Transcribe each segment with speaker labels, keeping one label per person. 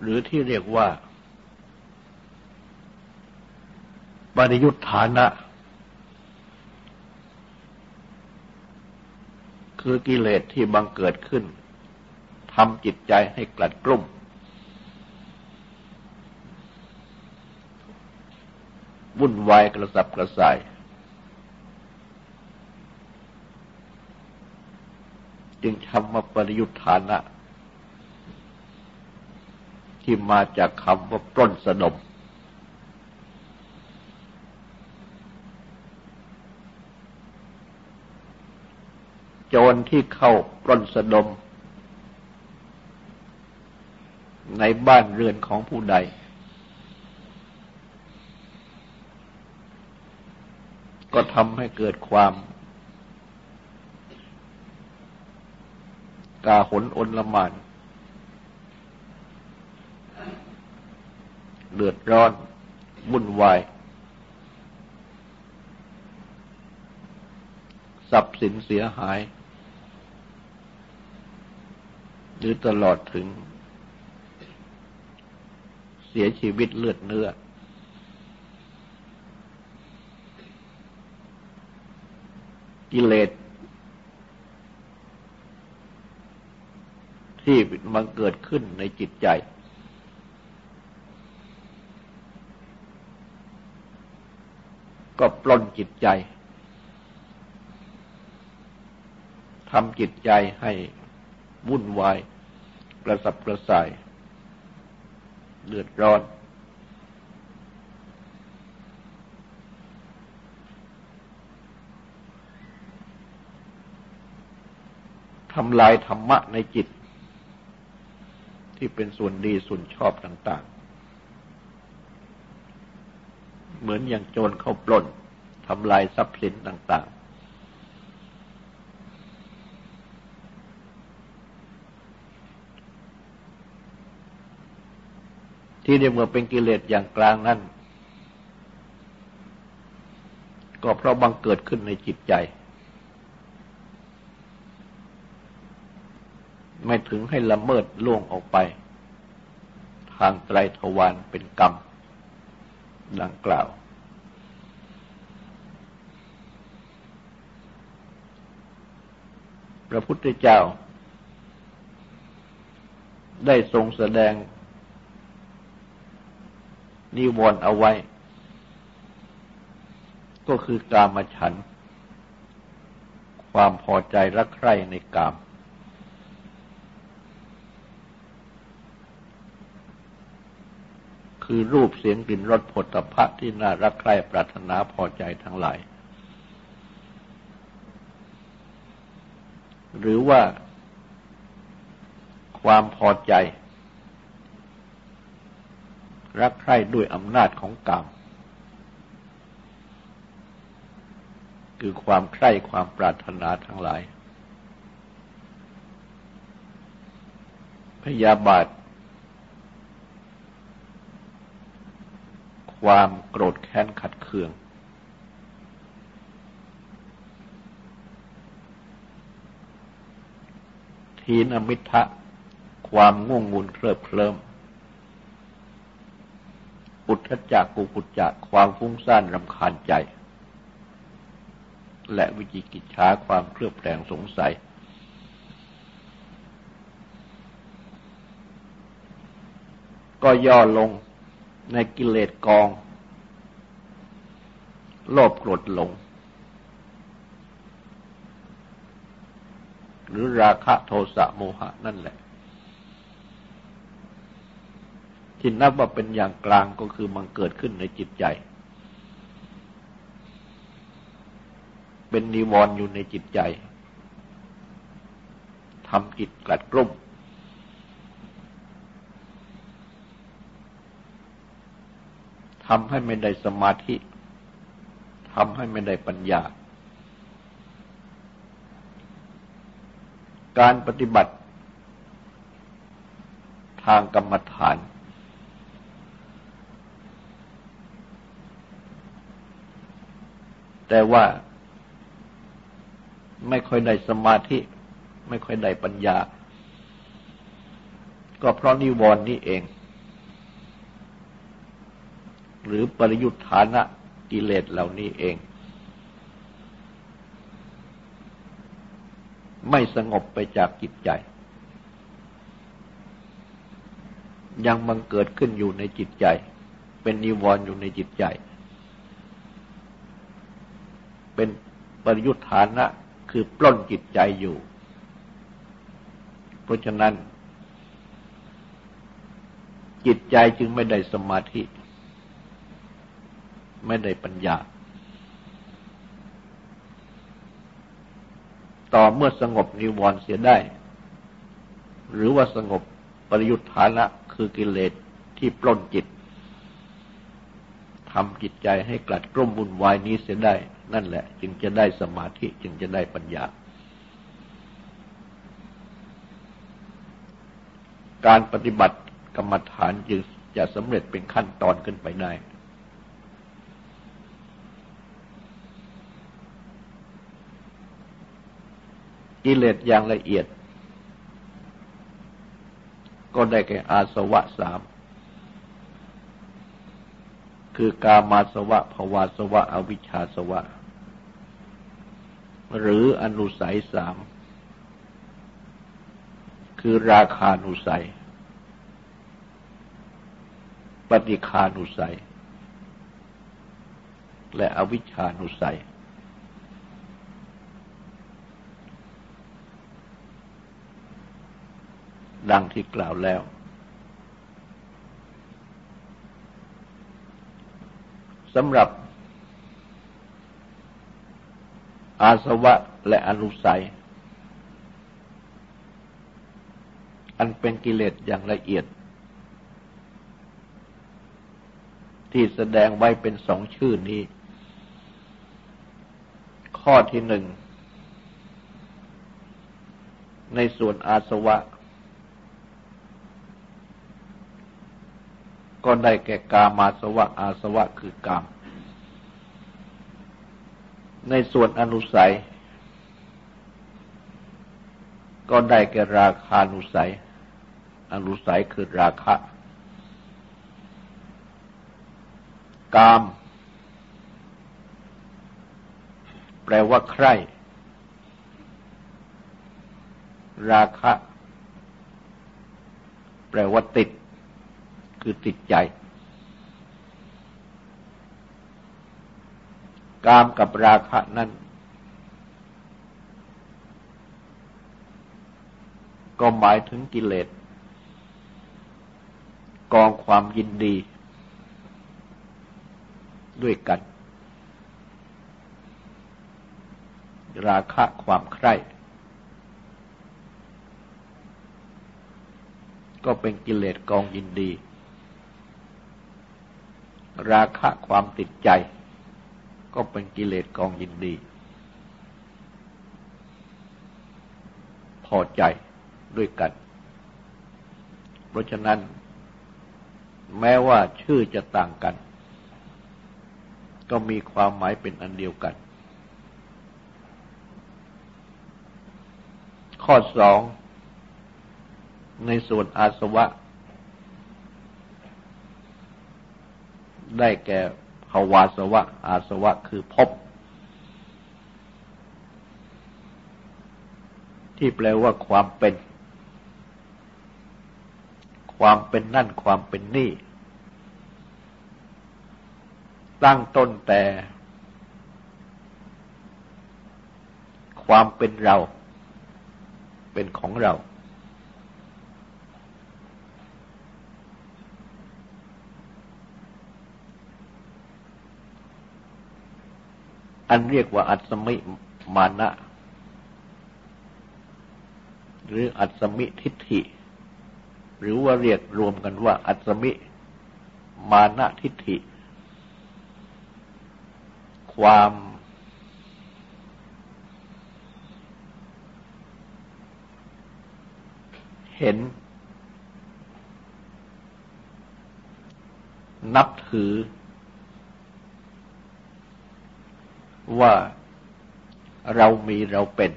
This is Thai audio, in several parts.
Speaker 1: หรือที่เรียกว่า ปริยุทธานะ คือกิเลสที่บังเกิดขึ้นทำจิตใจให้กลัดกลุ่ม วุ่นวายกระสับกระส่าย จึงทำมาปริยุทธานะ ที่มาจากคำว่าปล้นสนม โจรที่เข้าปล้นสนม ในบ้านเรือนของผู้ใด ก็ทำให้เกิดความกาหนอนละมาน เดือดร้อนวุ่นวาย ทรัพย์สินเสียหาย หรือตลอดถึง เสียชีวิตเลือดเนื้อ กิเลสที่มันเกิดขึ้นในจิตใจ ก็ปล้นจิตใจทำจิตใจให้วุ่นวาย กระสับกระส่าย เดือดร้อน ทำลายธรรมะในจิต ที่เป็นส่วนดีส่วนชอบต่าง เหมือนอย่างโจรเข้าปล้นทำลายทรัพย์สินต่าง ๆ ที่เรียกว่าเป็นกิเลสอย่างกลางนั้น ก็เพราะบังเกิดขึ้นในจิตใจ ไม่ถึงให้ละเมิดล่วงออกไป ทางไตรทวารเป็นกรรม ดังกล่าว พระพุทธเจ้า ได้ทรงแสดง นิวรณ์เอาไว้ ก็คือกามฉัน ความพอใจรักใคร่ในกาม คือรูปเสียงกลิ่นรสผลตภะที่น่ารักใคร่ปรารถนาพอใจทั้งหลาย หรือว่าความพอใจ รักใคร่ด้วยอำนาจของกรรมคือความใคร่ความปรารถนาทั้งหลาย พยาบาท ความโกรธแค้นขัดเคือง ทีนมิทะความง่วง ngu นเคลิบเคลิ้มอุทธจักกุกุจจะความฟุ้งซ่านรำคาญใจ และวิจิกิจฉาความเครือบแคลงสงสัย ก็ย่อลง ในกิเลสกอง โลภโกรธหลง หรือราคะโทสะโมหะนั่นแหละ ที่นับว่าเป็นอย่างกลางก็คือมันเกิดขึ้นในจิตใจ เป็นนิวรณ์อยู่ในจิตใจทำจิตกลัดกลุ่ม ทำให้ไม่ได้สมาธิทำให้ไม่ได้ปัญญา การปฏิบัติ ทางกรรมฐาน แต่ว่าไม่ค่อยได้สมาธิ ไม่ค่อยได้ปัญญา ก็เพราะนิวรณ์นี้เอง หรือปริยุทธานะกิเลสเหล่านี้เอง ไม่สงบไปจากจิตใจ ยังบังเกิดขึ้นอยู่ในจิตใจ เป็นนิวรณ์อยู่ในจิตใจ เป็นปริยุทธานะคือปล้นจิตใจอยู่ เพราะฉะนั้น จิตใจจึงไม่ได้สมาธิ ไม่ได้ปัญญา ต่อเมื่อสงบนิวรณ์เสียได้ หรือว่าสงบปริยุทธานะคือกิเลสที่ปล้นจิตทำจิตใจให้กลัดกลุ่มวุ่นวายนี้เสียได้ นั่นแหละ จึงจะได้สมาธิจึงจะได้ปัญญา การปฏิบัติกรรมฐานจึงจะสำเร็จเป็นขั้นตอนขึ้นไปได้ กิเลสอย่างละเอียด ก็ได้แก่อาสวะสาม คือกามาสวะภวาสวะ อวิชชาสวะ หรืออนุสัยสาม คือราคานุสัย ปฏิคานุสัย และอวิชชานุสัย ดังที่กล่าวแล้ว สำหรับ อาสวะและอนุสัย อันเป็นกิเลสอย่างละเอียด ที่แสดงไว้เป็นสองชื่อนี้ ข้อที่หนึ่งในส่วนอาสวะ ก็ได้แก่กามาสวะอาสวะคือกาม ในส่วนอนุสัย ก็ได้แก่ราคานุสัย อนุสัยคือราคะ กาม แปลว่าใครราคะ แปลว่าติด คือติดใจ กามกับราคะนั้น ก็หมายถึงกิเลสกองความยินดี ด้วยกัน ราคะความใคร่ก็เป็นกิเลสกองยินดี ราคะความติดใจ ก็เป็นกิเลสกองยินดี พอใจด้วยกัน เพราะฉะนั้น แม้ว่าชื่อจะต่างกัน ก็มีความหมายเป็นอันเดียวกัน ข้อสองในส่วนอาสวะ ได้แก่ภาวาสวะ อาสวะคือพบที่แปลว่าความเป็น ความเป็นนั่นความเป็นนี่ ตั้งต้นแต่ ความเป็นเรา เป็นของเรา อันเรียกว่าอัศมิมานะ หรืออัศมิทิฏฐิ หรือว่าเรียกรวมกันว่า อัศมิมานะทิฏฐิ ความเห็น นับถือ ว่าเรามีเราเป็น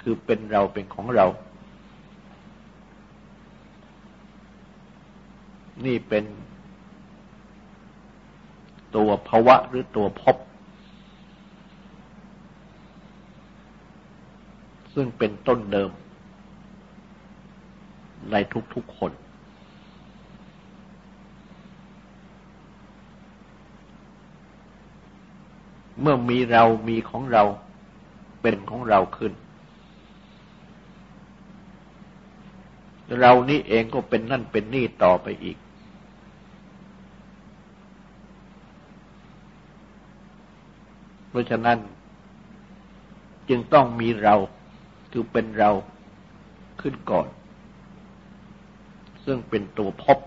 Speaker 1: คือเป็นเราเป็นของเรา นี่เป็นตัวภาวะหรือตัวพบ ซึ่งเป็นต้นเดิมในทุกๆคน เมื่อมีเรามีของเราเป็นของเราขึ้น เรานี่เองก็เป็นนั่นเป็นนี่ต่อไปอีกราะฉะนั้น จึงต้องมีเราคือเป็นเราขึ้นก่อน ซึ่งเป็นตัวพบ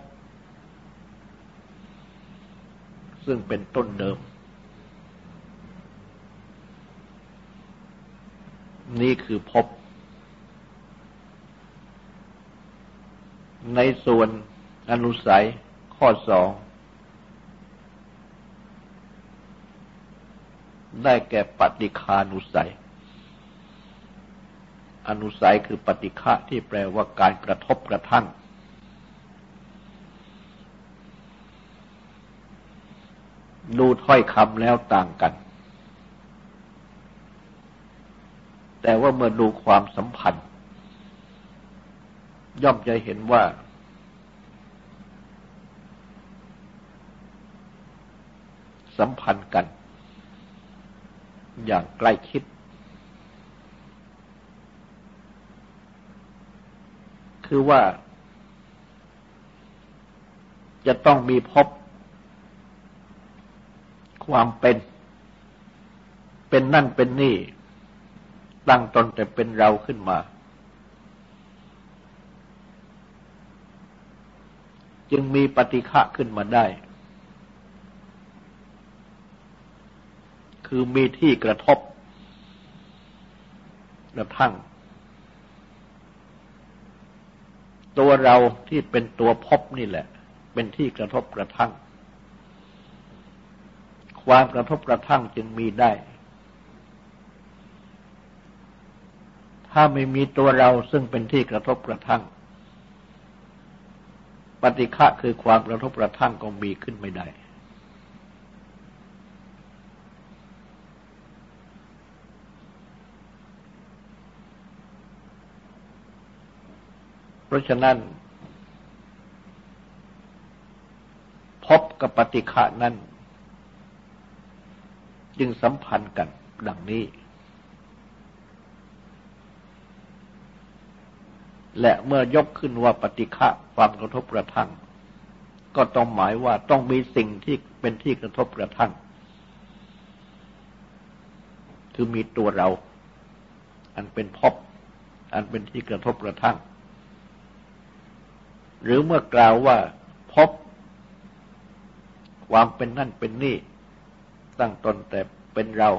Speaker 1: ซึ่งเป็นต้นเดิม นี่คือพบในส่วนอนุสัยข้อสอง ได้แก่ปฏิคานุสัย อนุสัยคือปฏิฆะที่แปลว่าการกระทบกระทั่ง ดูถ้อยคำแล้วต่างกัน แต่ว่าเมื่อดูความสัมพันธ์ ย่อมจะเห็นว่า สัมพันธ์กัน อย่างใกล้ชิด คือว่าจะต้องมีพบความเป็น เป็นนั่นเป็นนี่ ตั้งตนแต่เป็นเราขึ้นมา จึงมีปฏิฆะขึ้นมาได้ คือมีที่กระทบกระทั่ง ตัวเราที่เป็นตัวพบนี่แหละ เป็นที่กระทบกระทั่ง ความกระทบกระทั่งจึงมีได้ ถ้าไม่มีตัวเราซึ่งเป็นที่กระทบกระทั่ง ปฏิฆะคือความกระทบกระทั่งก็มีขึ้นไม่ได้ เพราะฉะนั้น พบกับปฏิฆะนั้น จึงสัมพันธ์กันดังนี้ และเมื่อยกขึ้นว่าปฏิฆะความกระทบกระทั่ง ก็ต้องหมายว่าต้องมีสิ่งที่เป็นที่กระทบกระทั่ง คือมีตัวเรา อันเป็นพบอันเป็นที่กระทบกระทั่ง หรือเมื่อกล่าวว่าพบ ความเป็นนั่นเป็นนี่ ตั้งตนแต่เป็นเรา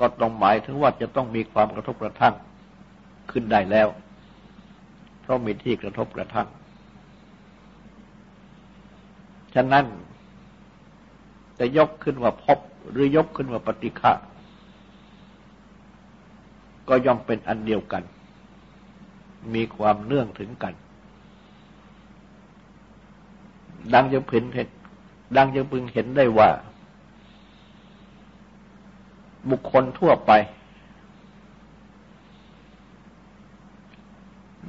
Speaker 1: ก็ต้องหมายถึงว่าจะต้องมีความกระทบกระทั่ง ขึ้นได้แล้ว เพราะมีที่กระทบกระทั่ง ฉะนั้นจะยกขึ้นว่าพบหรือยกขึ้นว่าปฏิฆะก็ย่อมเป็นอันเดียวกัน มีความเนื่องถึงกัน ดังจะเห็นเห็นดังจะพึงเห็นได้ว่า บุคคลทั่วไป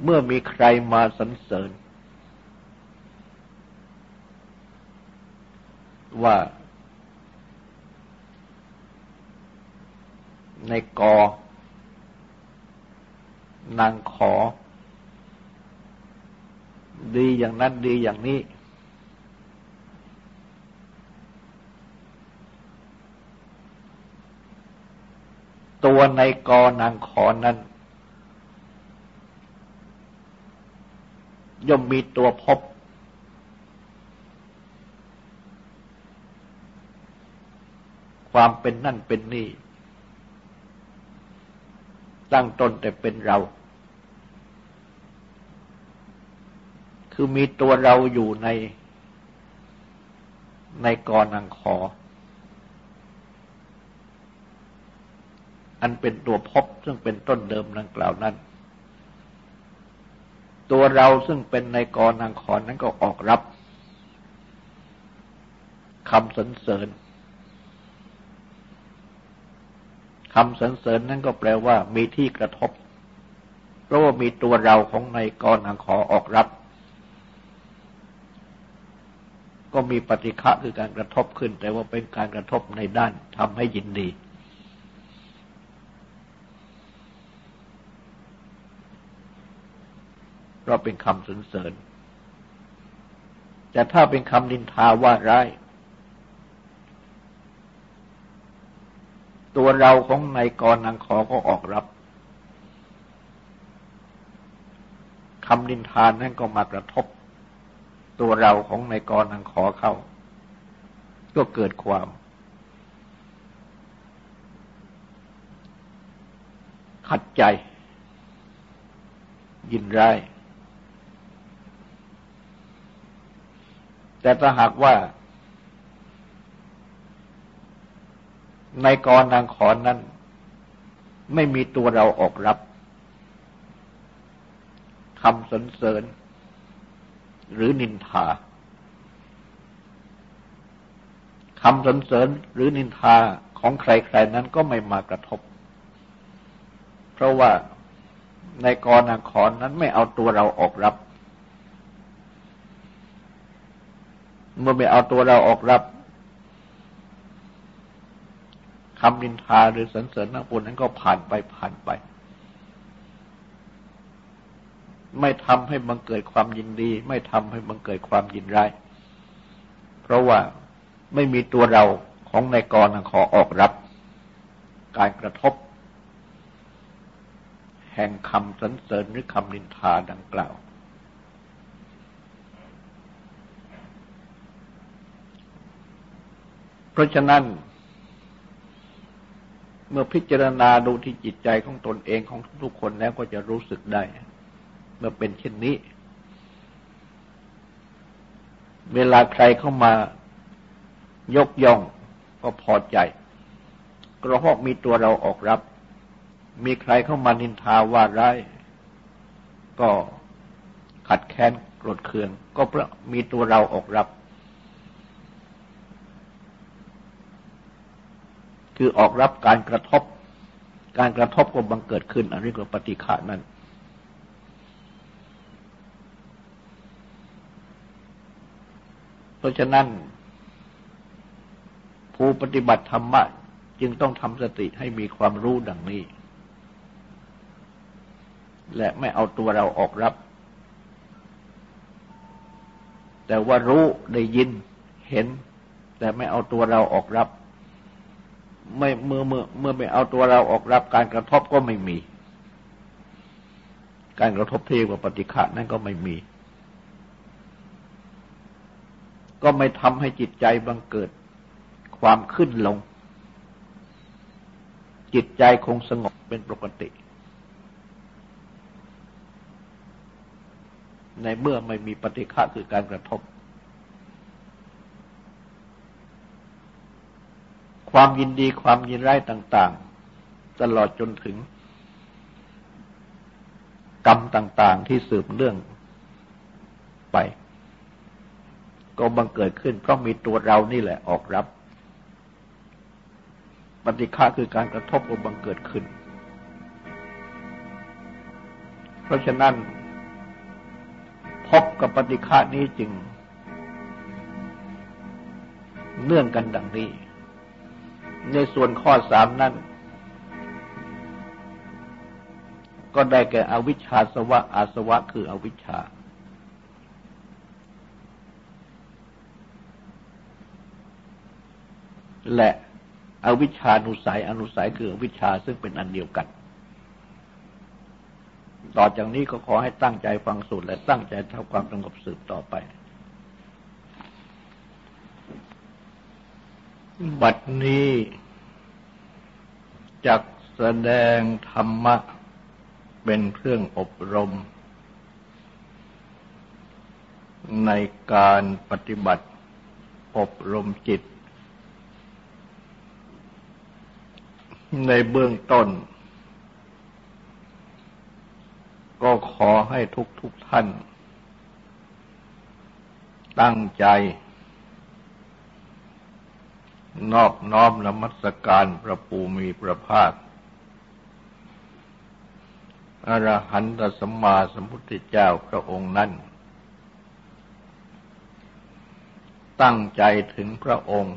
Speaker 1: เมื่อมีใครมาสรรเสริญ ว่าในกอนางขอ ดีอย่างนั้นดีอย่างนี้ ตัวในกอนางขอนั้น ย่อมมีตัวพบ ความเป็นนั่นเป็นนี่ ตั้งตนแต่เป็นเรา คือมีตัวเราอยู่ใน ในกอนังคออันเป็นตัวพบซึ่งเป็นต้นเดิมดังกล่าวนั้น ตัวเราซึ่งเป็นในกรนางขอนนั้นก็ออกรับคำสรรเสริญคำสรรเสริญนั่นก็แปลว่ามีที่กระทบ เพราะว่ามีตัวเราของในกรนางขอออกรับ ก็มีปฏิฆะคือการกระทบขึ้น แต่ว่าเป็นการกระทบในด้านทำให้ยินดี ราะเป็นคำสรรเสริญ แต่ถ้าเป็นคำนินทาว่าร้าย ตัวเราของนายกรนางขอก็ออกรับคำนินทานนั่นก็มากระทบ ตัวเราของนายกรนางขอเข้า ก็เกิดความ ขัดใจ ยินร้าย แต่ถ้าหากว่า ในกรนางขอนนั้น ไม่มีตัวเราออกรับคำสรรเสริญ หรือนินทาคำสรรเสริญหรือนินทาของใครๆนั้นก็ไม่มากระทบ เพราะว่าในกรนางขอนนั้นไม่เอาตัวเราออกรับ เมื่อไม่เอาตัวเราออกรับคำนินทาหรือสรรเสริญนักบุญนั้นก็ผ่านไปผ่านไป ไม่ทำให้บังเกิดความยินดี ไม่ทำให้บังเกิดความยินร้าย เพราะว่าไม่มีตัวเราของนายกรขอออกรับ การกระทบ แห่งคำสรรเสริญหรือคำนินทาดังกล่าว ราะฉะนั้น เมื่อพิจารณาดูที่จิตใจของตนเองของทุกคนแล้วก็จะรู้สึกได้ เมื่อเป็นเช่นนี้ เวลาใครเข้ามายกย่องก็พอใจ กระหอกมีตัวเราออกรับ มีใครเข้ามานินทาว่าร้ายก็ขัดแค้นโกรธเคือง ก็เพราะมีตัวเราออกรับ คือออกรับการกระทบ การกระทบก็บังเกิดขึ้น อันนี้ก็ปฏิฆานั้น เพราะฉะนั้น ผู้ปฏิบัติธรรมะ จึงต้องทำสติให้มีความรู้ดังนี้ และไม่เอาตัวเราออกรับ แต่ว่ารู้ได้ยินเห็น แต่ไม่เอาตัวเราออกรับ ไม่เมื่อเมื่อเมื่อไม่เอาตัวเราออกรับการกระทบก็ไม่มี การกระทบเที่ว่าปฏิฆะนั่นก็ไม่มี ก็ไม่ทำให้จิตใจบังเกิดความขึ้นลง จิตใจคงสงบเป็นปกติ ในเมื่อไม่มีปฏิฆะคือการกระทบ ความยินดีความยินร้ายต่าง ๆ ตลอดจนถึง กรรมต่าง ๆ ที่สืบเรื่องไป ก็บังเกิดขึ้น เพราะมีตัวเรานี่แหละออกรับ ปฏิฆาคือการกระทบก็บังเกิดขึ้น เพราะฉะนั้น พบกับปฏิฆานี้จึง เนื่องกันดังนี้ ในส่วนข้อสามนั้น ก็ได้แก่อวิชชาสวะอาสวะคืออวิชชา และอวิชชานุสัยอนุสัยคืออวิชชาซึ่งเป็นอันเดียวกัน ต่อจากนี้ก็ขอให้ตั้งใจฟังสูตรและตั้งใจทำความสงบสืบต่อไป บัดนี้จักแสดงธรรมะเป็นเครื่องอบรม ในการปฏิบัติอบรมจิต ในเบื้องต้น ก็ขอให้ทุกทุกท่าน ตั้งใจ นอบน้อมนมัสการพระปูมีพระภาค อรหันตสัมมาสัมพุทธเจ้าพระองค์นั้น ตั้งใจถึงพระองค์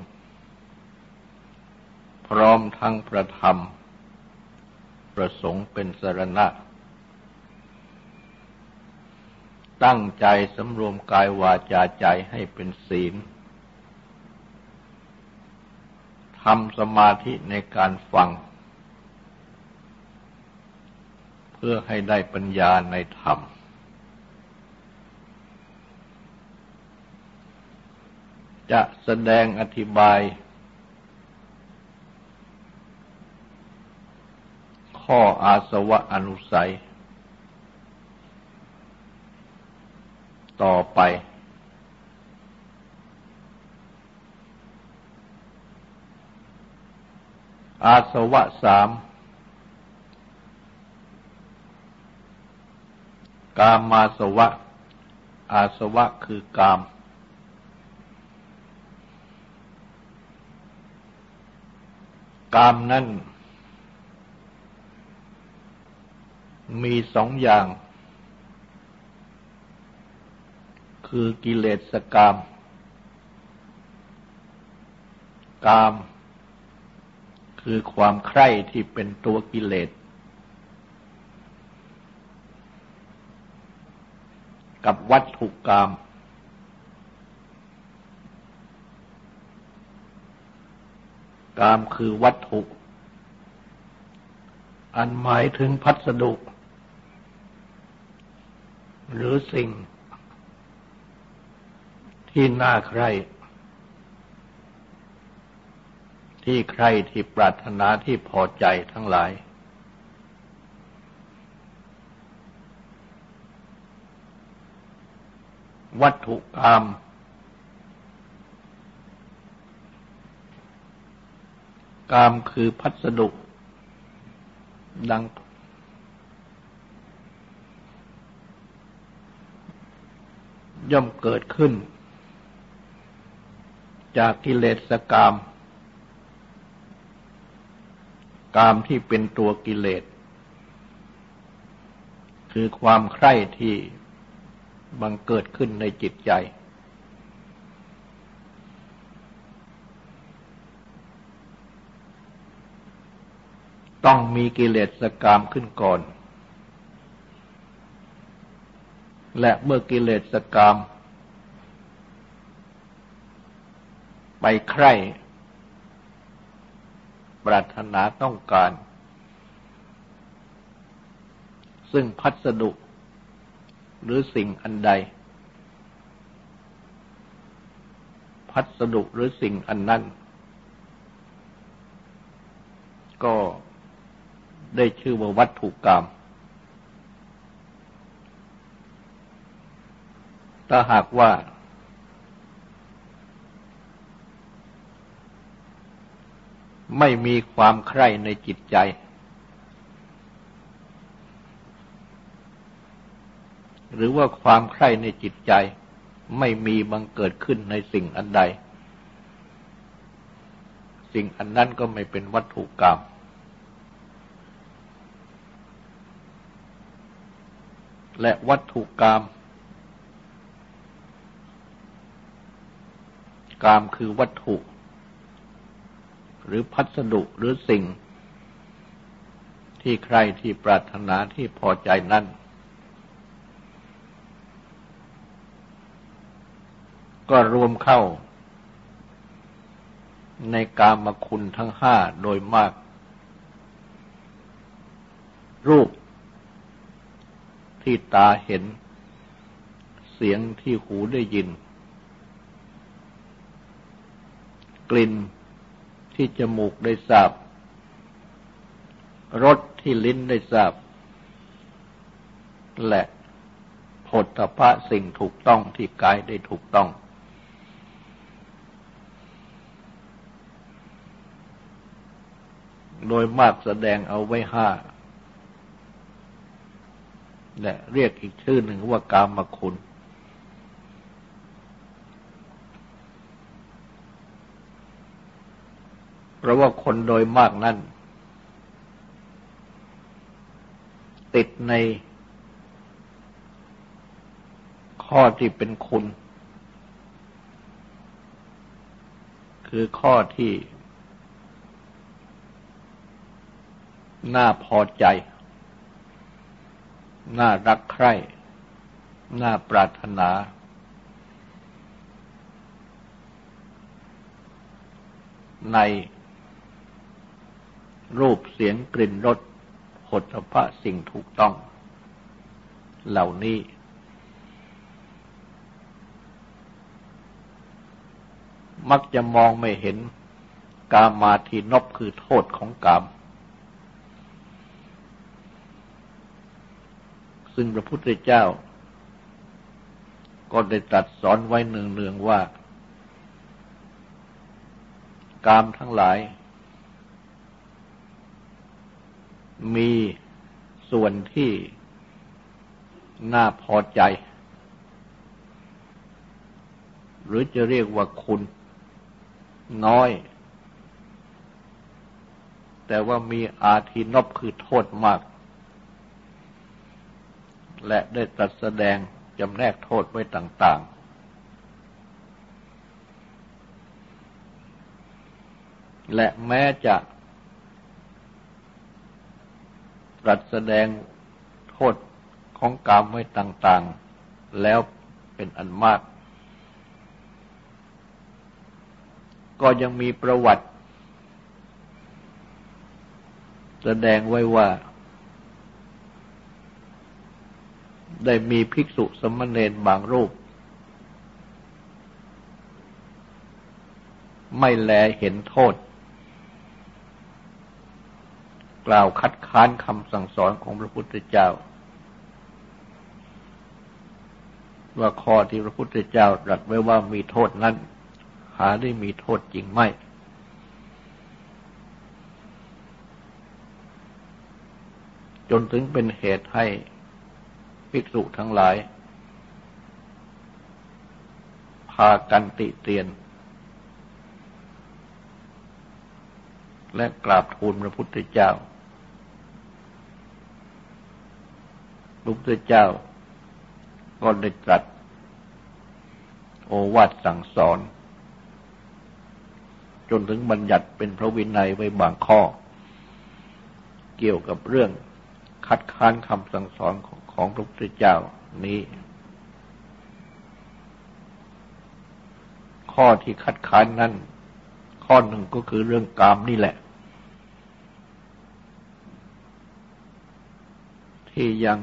Speaker 1: พร้อมทั้งประธรรม ประสงค์เป็นสรณะ ตั้งใจสำรวมกายวาจาใจให้เป็นศีล ทำสมาธิในการฟัง เพื่อให้ได้ปัญญาในธรรม จะแสดงอธิบาย ข้ออาสวะอนุสัย ต่อไป อาสวะสามกามาสวะ อาสวะคือกาม กามนั้นมีสองอย่าง คือกิเลสกาม กาม คือความใคร่ที่เป็นตัวกิเลสกับวัตถุกรรมกามคือวัตถุ อันหมายถึงพัสดุ หรือสิ่งที่น่าใคร่ ที่ใครที่ปรารถนาที่พอใจทั้งหลาย วัตถุกรรมกามคือพัสดุ ดัง ย่อมเกิดขึ้น จากกิเลสกรรม กามที่เป็นตัวกิเลส คือความใคร่ที่บังเกิดขึ้นในจิตใจ ต้องมีกิเลสกรรมขึ้นก่อน และเมื่อกิเลสกรรมไปใคร่ ปรารถนาต้องการ ซึ่งพัสดุ หรือสิ่งอันใด พัสดุหรือสิ่งอันนั้น ก็ได้ชื่อว่าวัตถุกรรมถ้าหากว่า ไม่มีความใคร่ในจิตใจ หรือว่าความใคร่ในจิตใจ ไม่มีบังเกิดขึ้นในสิ่งอันใด สิ่งอันนั้นก็ไม่เป็นวัตถุกรรมและวัตถุกรรมกรรมคือวัตถุ หรือพัสดุหรือสิ่ง ที่ใครที่ปรารถนาที่พอใจนั้น ก็รวมเข้า ในกามคุณทั้งห้าโดยมาก รูปที่ตาเห็น เสียงที่หูได้ยิน กลิ่น ที่จมูกได้ทราบ รสที่ลิ้นได้ทราบ และผลตภะสิ่งถูกต้องที่กายได้ถูกต้อง โดยมากแสดงเอาไว้ห้า และเรียกอีกชื่อหนึ่งว่ากามคุณ เพราะว่าคนโดยมากนั้น ติดในข้อที่เป็นคุณ คือข้อที่ น่าพอใจ น่ารักใคร่ น่าปรารถนาใน รูปเสียงกลิ่นรสผลพระสิ่งถูกต้อง เหล่านี้ มักจะมองไม่เห็นกามาทีนบคือโทษของกาม ซึ่งพระพุทธเจ้า ก็ได้ตรัสสอนไว้เนืองๆว่า กามทั้งหลาย มีส่วนที่น่าพอใจ หรือจะเรียกว่าคุณน้อย แต่ว่ามีอาทินบคือโทษมาก และได้ตรัสแสดงจำแนกโทษไว้ต่าง ๆ และแม้จะ ตรัสแสดงโทษของกรรมไว้ต่างๆ แล้วเป็นอันมาก ก็ยังมีประวัติ แสดงไว้ว่า ได้มีภิกษุสมณเณรบางรูป ไม่แลเห็นโทษ กล่าวคัดค้านคำสั่งสอนของพระพุทธเจ้า ว่าข้อที่พระพุทธเจ้าตรัสไว้ว่ามีโทษนั้น หาได้มีโทษจริงไหมจนถึงเป็นเหตุให้ภิกษุทั้งหลาย พากันติเตียน และกราบทูลพระพุทธเจ้าพระพุทธเจ้าก็ได้ตรัส โอวาทสั่งสอน จนถึงบัญญัติเป็นพระวินัยไว้บางข้อ เกี่ยวกับเรื่องคัดค้านคำสั่งสอนของของพระพุทธเจ้านี้ ข้อที่คัดค้านนั้น ข้อหนึ่งก็คือเรื่องกามนี่แหละ ที่ยัง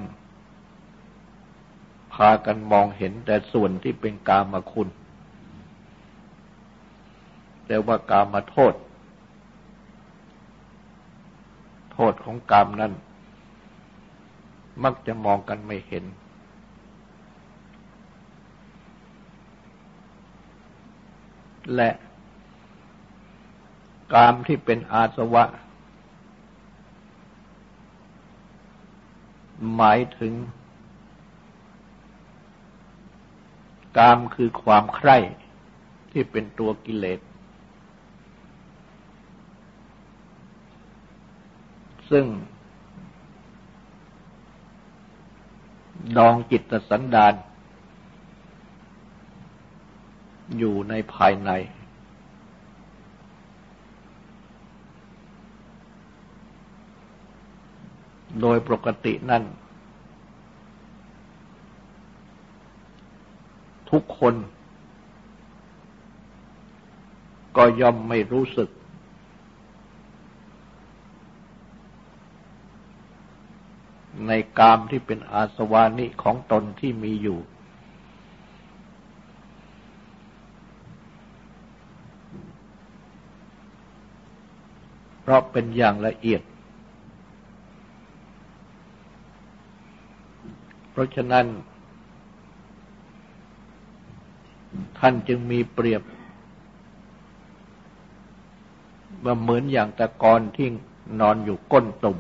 Speaker 1: พากันมองเห็นแต่ส่วนที่เป็นกามาคุณ แต่ว่ากามาโทษ โทษของกามนั้น มักจะมองกันไม่เห็น และกามที่เป็นอาสวะ หมายถึง กามคือความใคร่ที่เป็นตัวกิเลส ซึ่ง ดองจิตสันดาน อยู่ในภายใน โดยปกตินั่น ทุกคน ก็ย่อมไม่รู้สึก ในกามที่เป็นอาสวานิของตนที่มีอยู่ เพราะเป็นอย่างละเอียด เพ ราะฉะนั้น ท่านจึงมีเปรียบว่าเหมือนอย่างตะกอนที่นอนอยู่ก้นตุ่ม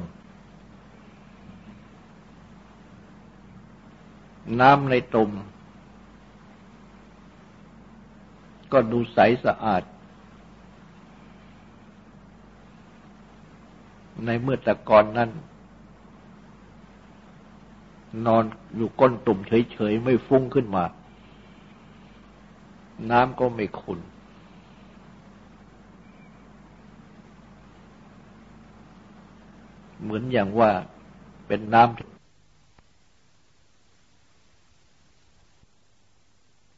Speaker 1: น้ำในตุ่ม ก็ดูใสสะอาด ในเมื่อต่ก่อนนั้น นอนอยู่ก้นตุ่มเฉยๆ ไม่ฟุ้งขึ้นมา น้ำก็ไม่ขุนเหมือนอย่างว่าเป็นน้ำ